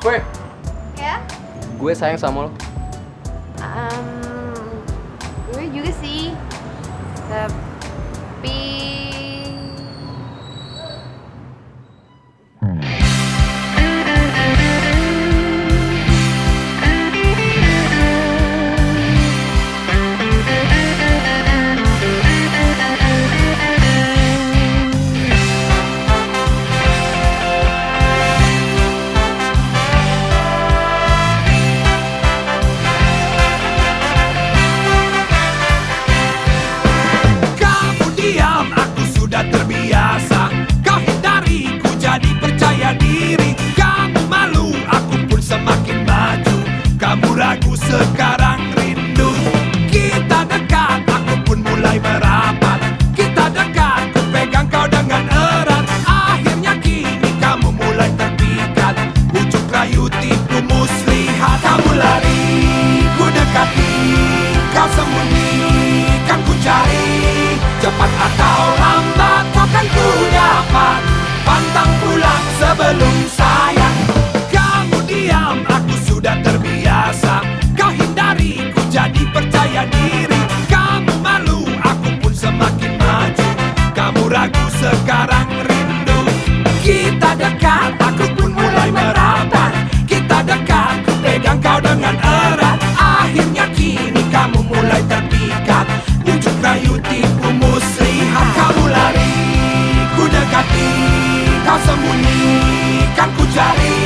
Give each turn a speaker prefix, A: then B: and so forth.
A: Gue,
B: Ya?
A: gue sayang sama lo.
B: Um, gue juga sih. Tapi...
C: took out dekat, aku pun mulai merapat. Kita dekat, ku pegang kau dengan erat. Akhirnya kini kamu mulai terpikat. Ujung rayu tipu muslihat Kamu lari, ku dekati Kau sembunyi, kan ku cari